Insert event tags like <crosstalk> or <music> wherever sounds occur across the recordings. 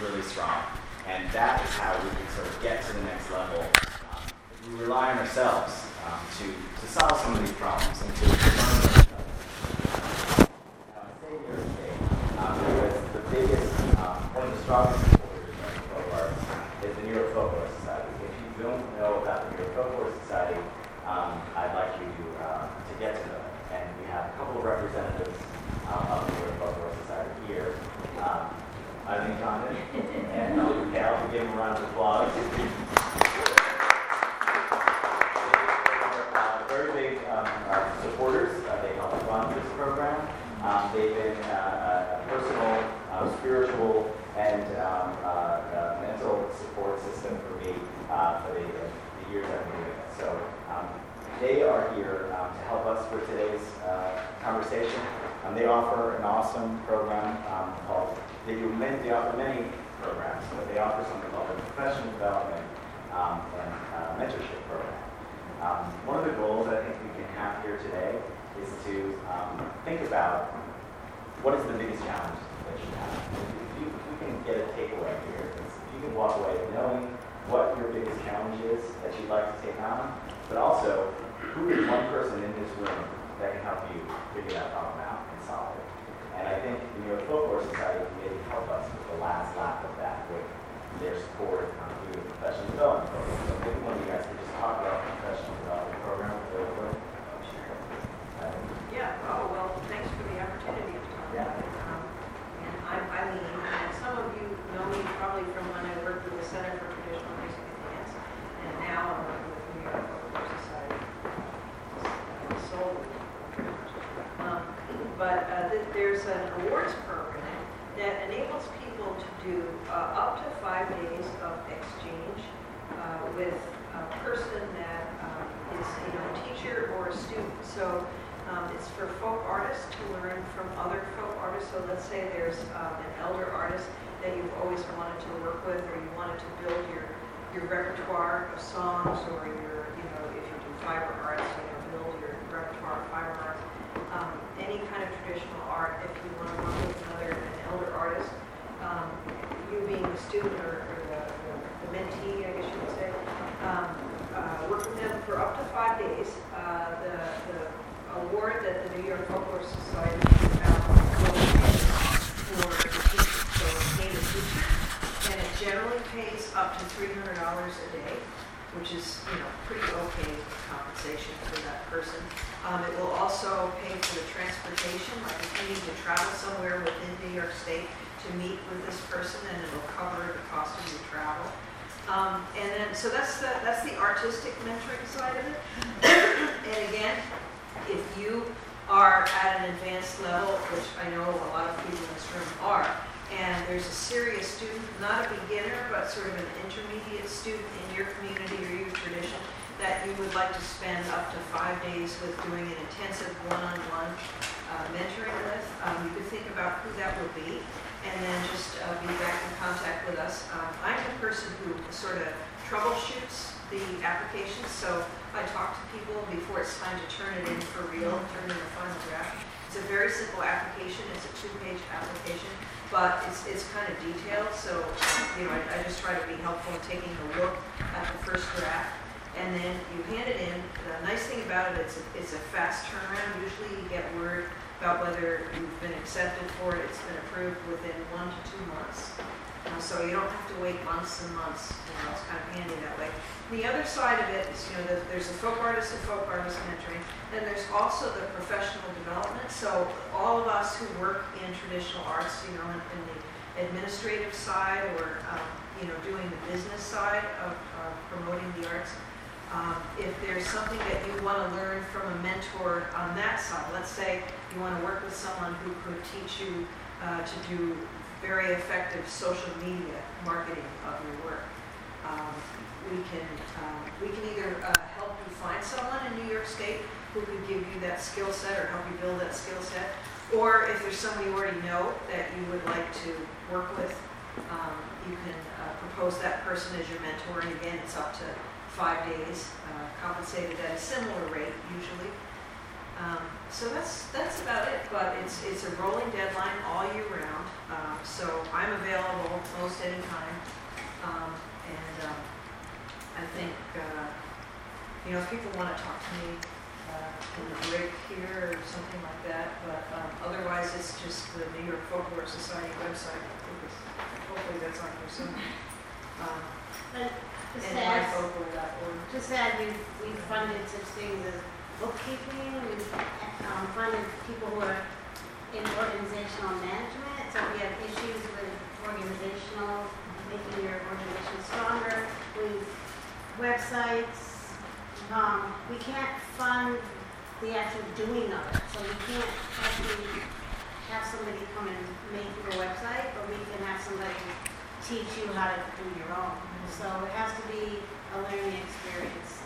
really strong. And that is how we can sort of get to the next level. Um, we rely on ourselves um, to, to solve some of these problems and to learn Now, I say here today um, because the biggest, um, one of the strongest supporters of folk arts is the New York Folklore Society. If you don't know about the New York Folklore Society, um, I'd like you to, uh, to get to know it. And we have a couple of representatives um, of the New York Folklore Society here. Um, Eileen Condon and Melody Cal. We give them a round of applause. Uh, very big um, uh, supporters. Uh, they help run this program. Um, they've been uh, a personal, uh, spiritual, and um, uh, uh, mental support system for me uh, for the, the years I've been doing it. So um, they are here um, to help us with today's uh, conversation. Um, they offer an awesome program um, called, they do many, they offer many programs, but they offer something called a professional development um, and uh, mentorship program. Um, one of the goals I think we can have here today is to think about what is the biggest challenge that you have. If, you, if we can get a takeaway here, if you can walk away knowing what your biggest challenge is that you'd like to take on, but also who is one person in this room that can help you figure that problem out and solve it. And I think the New York Folklore Society can maybe help us with the last lap of that with their support through the professional development. So maybe one of you guys could just talk about the professional development program real quick. Uh, Yeah, oh, well, thanks for the opportunity to talk about it. Um, And I'm Eileen, and some of you know me probably from when I worked with the Center for Traditional Music and Dance, and now I'm working with the New York Folklore Society. uh, solely. Um, But uh, th- there's an awards program that enables people to do uh, up to five days of exchange uh, with a person that um, is, you know, a teacher or a student. So um, It's for folk artists to learn from other folk artists. So let's say there's um, an elder artist that you've always wanted to work with, or you wanted to build your, your repertoire of songs, or your, you know, if you do fiber arts, you know, build your repertoire of fiber arts. Um, Any kind of traditional art, if you want to work with another, an elder artist, um, you being the student or or the the mentee, I guess you would say, um, uh, work with them for up to five days. Uh, The the award that the New York Folklore Society found for the a teacher, and it generally pays up to three hundred dollars a day, which is, you know, pretty okay compensation for that person. Um, it will also pay for the transportation, like if you need to travel somewhere within New York State to meet with this person, and it'll cover the cost of your travel. Um, and then, so that's the, that's the artistic mentoring side of it. And again, if you are at an advanced level, which I know a lot of people in this room are, and there's a serious student, not a beginner, but sort of an intermediate student in your community or your tradition, that you would like to spend up to five days with doing an intensive one-on-one uh, mentoring with, um, you could think about who that would be, and then just uh, be back in contact with us. Um, I'm the person who sort of troubleshoots the applications, so I talk to people before it's time to turn it in for real, turn in the final draft. It's a very simple application, it's a two-page application, but it's, it's kind of detailed, so, you know, I, I just try to be helpful in taking a look at the first draft, and then you hand it in. The about it, it's, a- it's a fast turnaround, usually you get word about whether you've been accepted for it, it's been approved within one to two months. Uh, So you don't have to wait months and months, you know, it's kind of handy that way. The other side of it is, you know, that there's a folk artist and folk artist mentoring, then there's also the professional development. So all of us who work in traditional arts, you know, in in the administrative side or, um, you know, doing the business side of of promoting the arts, um, if there's something that you want to learn from a mentor on that side, let's say you want to work with someone who could teach you uh, to do very effective social media marketing of your work. Um, We can, um, we can either uh, help you find someone in New York State who could give you that skill set or help you build that skill set, or if there's someone you already know that you would like to work with, um, you can uh, propose that person as your mentor, and again, it's up to five days, uh, compensated at a similar rate usually. Um, so that's that's about it. But it's it's a rolling deadline all year round. Um, so I'm available most any time, um, and um, I think uh, you know if people want to talk to me uh, in the break here or something like that. But um, otherwise, it's just the New York Folklore Society website. Hopefully, that's on here soon. Um, But just And to add, myfolklore.org. just to add, we've, we've funded such things as bookkeeping, we've um, funded people who are in organizational management, so if you have issues with organizational, making your organization stronger, we, websites, um, we can't fund the actual doing of it, so we can't actually have somebody come and make your website, but we can have somebody teach you how to do your own. So it has to be a learning experience,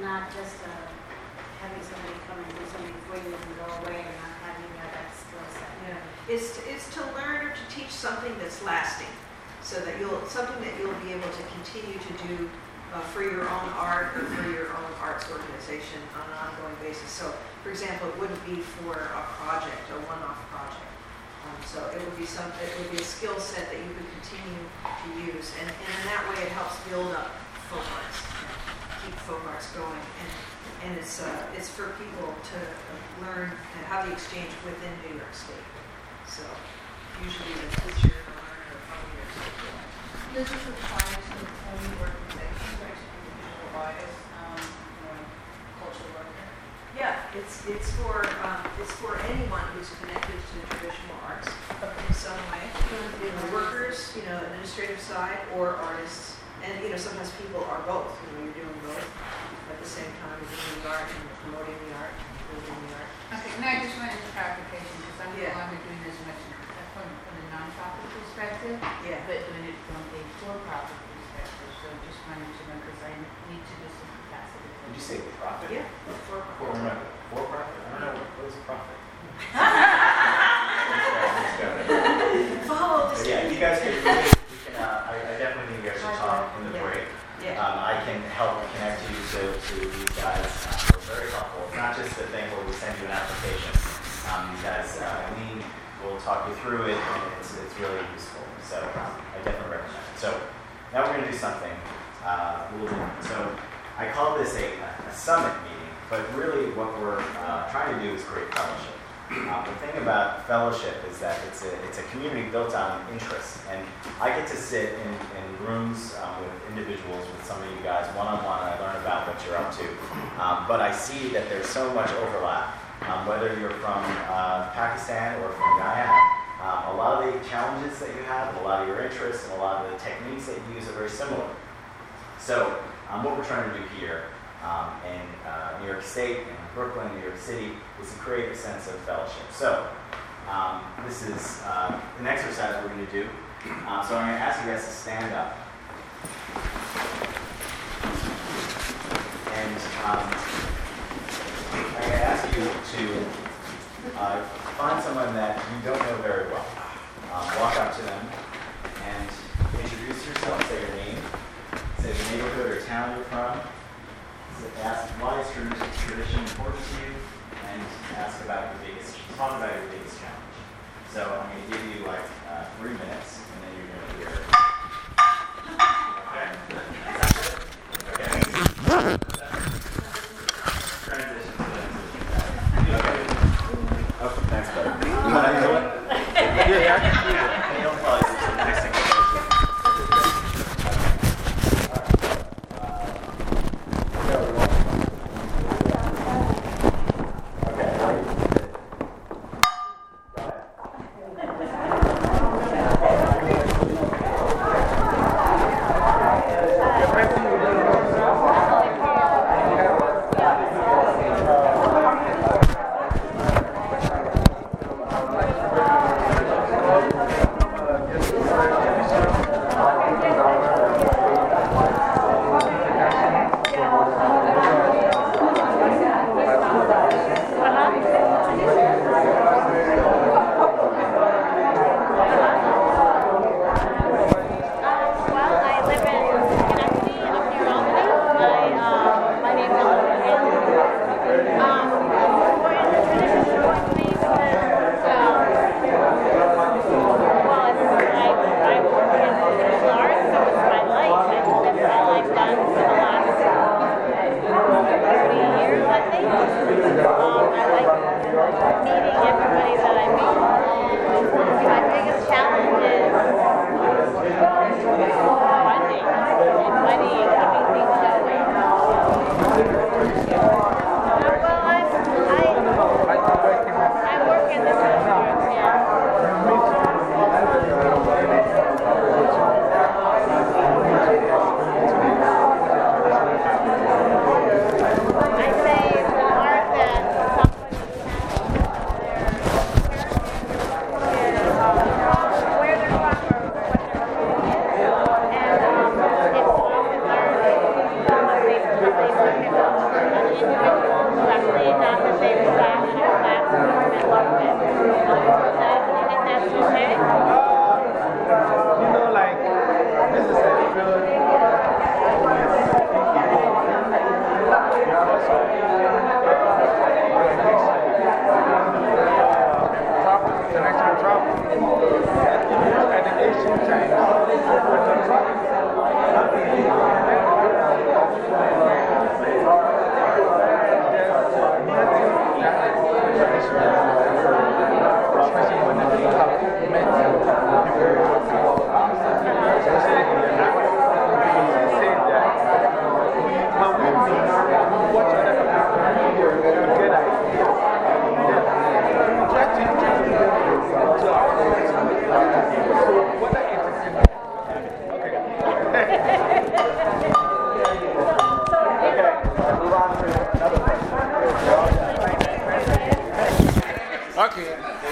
not just uh, having somebody come and do something for you and go away and not having that skill set. Yeah, is, to- to learn or to teach something that's lasting, so that you'll, something that you'll be able to continue to do uh, for your own art or for your own arts organization on an ongoing basis. So, for example, it wouldn't be for a project, a one-off project. So it would be some, it would be a skill set that you could continue to use, and, and in that way, it helps build up folk arts, keep folk arts going, and, and it's, uh, it's for people to learn and have the exchange within New York State. So usually the teacher, the learner, State. Does this to any organization, like individual artists, um, or cultural worker? Yeah, it's, it's for, um, it's for anyone who's connected to traditional arts in some way. You know, workers, you know, administrative side, or artists. And, you know, sometimes people are both, you know, you're doing both at the same time, you're doing the art and promoting the art, building the art. Okay, no, I just wanted clarification, because I'm no Yeah. longer doing as much from, from a nonprofit perspective, Yeah. but doing it from a for-profit perspective, so just wanted to know, because I need to do some capacity. Did you say profit? Yeah, for, For, for profit? I don't know, what is profit? follow But the. yeah, you guys could, we can, we can, uh, I, I definitely think you guys should talk in the Yeah. break. Yeah, Um, I can help connect you to, to these guys, uh, who are very helpful. It's not just the thing where we send you an application. Um, these guys, uh, we will talk you through it, and it's, it's really useful. So, um, I definitely recommend it. So, now we're gonna do something, uh, a little bit, so I call this a, a summit meeting, but really what we're, uh, trying to do is create fellowship. Uh, the thing about fellowship is that it's a, it's a community built on interests. And I get to sit in, in rooms um, with individuals, with some of you guys, one on one, and I learn about what you're up to. Um, but I see that there's so much overlap. Um, whether you're from uh, Pakistan or from Guyana, um, a lot of the challenges that you have, a lot of your interests, and a lot of the techniques that you use are very similar. So, um, what we're trying to do here um, in uh, New York State, in Brooklyn, New York City, is to create a sense of fellowship. So, um, this is uh, an exercise we're going to do. Uh, so, I'm going to ask you guys to stand up. And um, I'm going to ask you to uh, find someone that you don't know very well. Um, walk up to them and introduce yourself, say your name, say the neighborhood or town you're from, ask why is tradi- tradition important to you, and ask about your biggest, talk about your biggest. So I'm going to give you like uh, three minutes, and then you're going to hear. <laughs> Okay.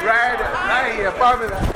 Right, right here, formula.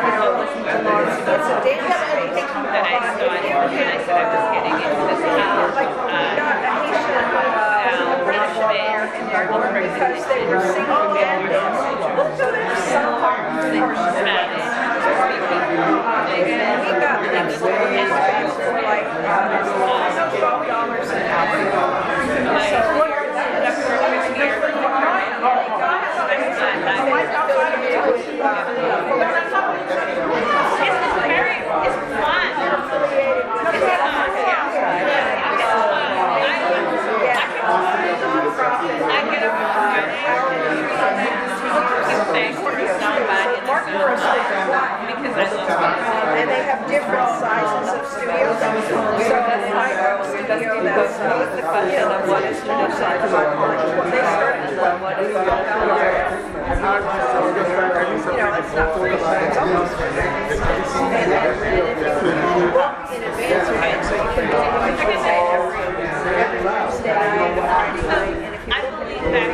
because that I saw and I said I was getting into this house. Because they were single and. They were smashed. He got next to his and they have different sizes of studios. So I have a studio that's, uh, you know, one is small size, they start at twelve, what is it? You know, it's not I believe that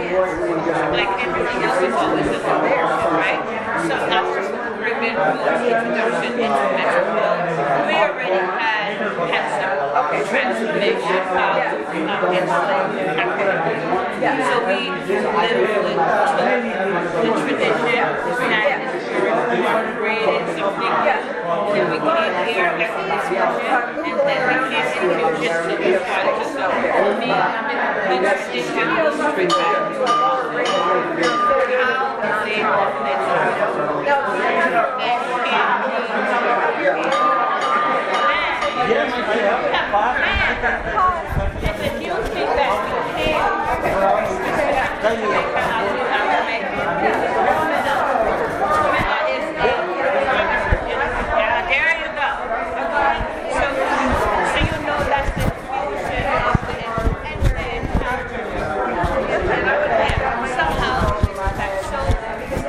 like everything else is always there, right? So after Ribbon Rules introduction into Metroville, we already had, had some transformation of um, enslaved African people. So we literally took the tradition that incorporated something new. Then we came here an excursion, and then we came in fusion to be part of the only the tradition of street back. How they often it's a huge feedback. Yeah, there you go. So, so you know that's the fusion of the and somehow that's so I This is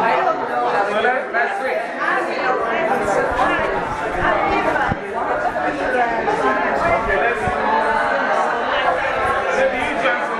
I don't know. Maybe you join some.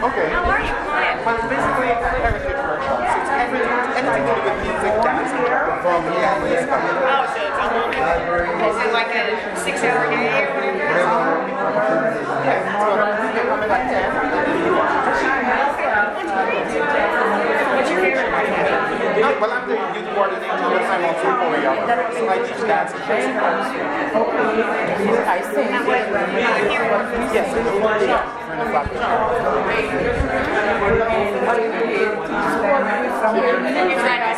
Okay. How are you? Well, it's basically heritage workshops. It's everything, anything to do with music, dance, from families, coming Oh, so it's almost, is it like a six hour day? Or whatever? What's your favorite part of it? Well, I'm the youth coordinator, but I'm also a choreographer. So I teach dance and basic arts. I sing. Yes, in a flat And then you're to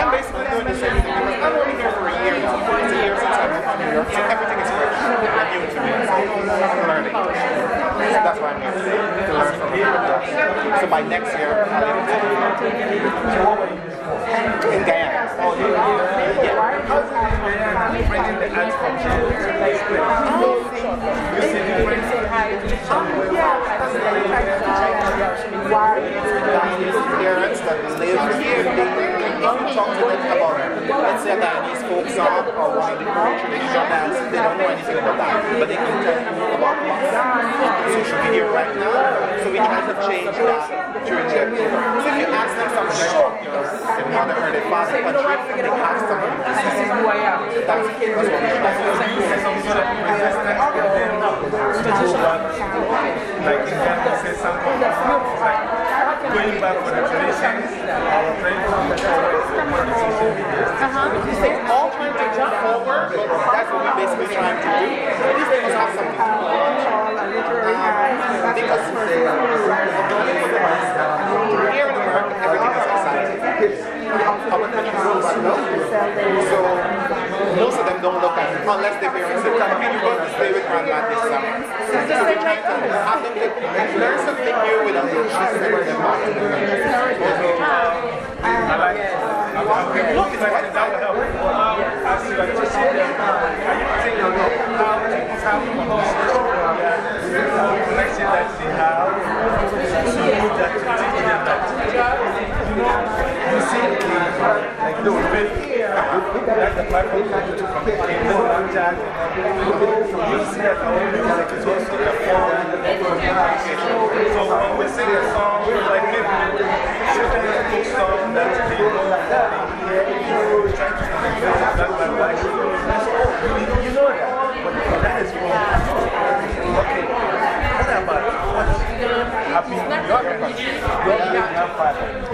I'm basically doing the same thing I'm only here for a year now. It's a since I've been in York, so everything is fresh and new to me. I'm learning. That's why I'm here to learn from people. So by next year, I'll be able to in Guyana. Oh, yeah. Bringing the arts from You see the difference? Oh, Guyanese parents that live here, if you talk to them about, let's say a Guyanese folk song or one of traditional dance, they don't know anything about that, but they can tell you about social media right now. So we try to change that trajectory. So if you ask them some short, you know, they want to heard it fast country, they ask them, this is who I am. That's, what we to do. Of to. Like in Ghana, say something like going back for the traditions. Our friends from the on the social media. They're all trying to jump forward, that's what we're basically trying to do. These things have something to because here in America, everything is exciting. Country rules slow. So most of them don't look at it unless their parents say, Can you go to stay with grandma this summer? So we're trying to have them learn something new without them back to the country. I like it. I'm I'm Look, it's like that so when we sing a song, like maybe certain folk song that they hear, we try to. You, know that, but that is wrong. Okay, what about what happy New York? You already have father.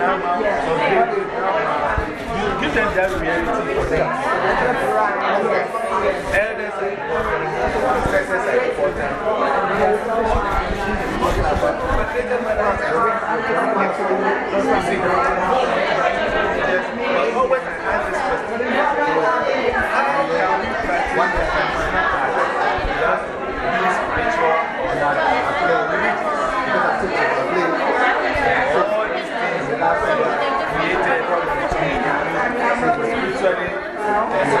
You give them that reality for them. Elders are important, ancestors are important. Okay.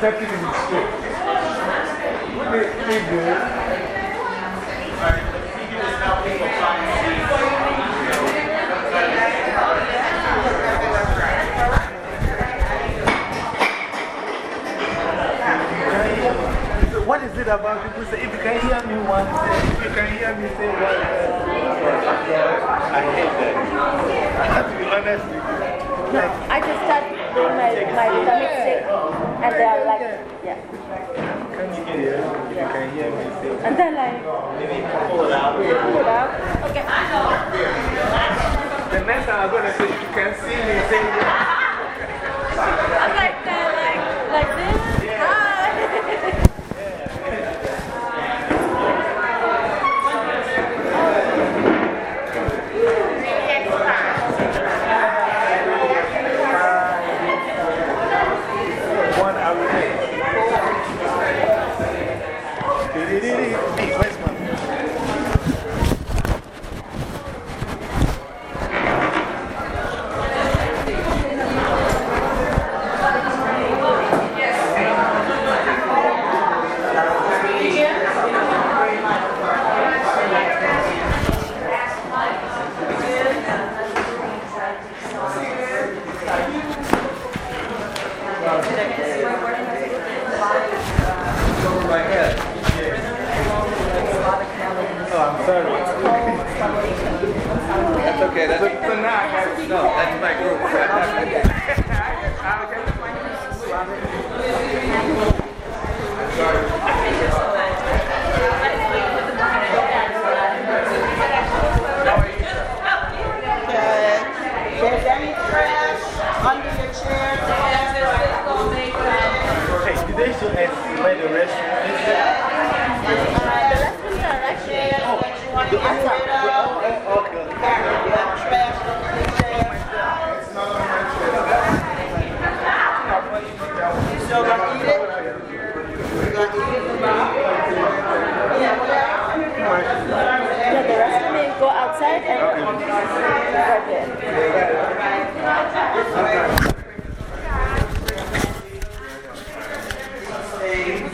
30 minutes good. So What is it about people say, if you can hear me once, if you can hear me say one I hate that. I have to be honest with you. No, I just started doing my, my mixing. And they're like, yeah. Can you hear it? If you can hear me say And then like, Maybe pull it out. pull it out. Okay. I know. The next time I'm going to say, you can see me say okay. That's, So, so now I have no, that's my group. There's any trash under your chair? Hey, they us where the restroom is? The lessons are actually. The outside. Oh, Let the rest of them go outside and right there.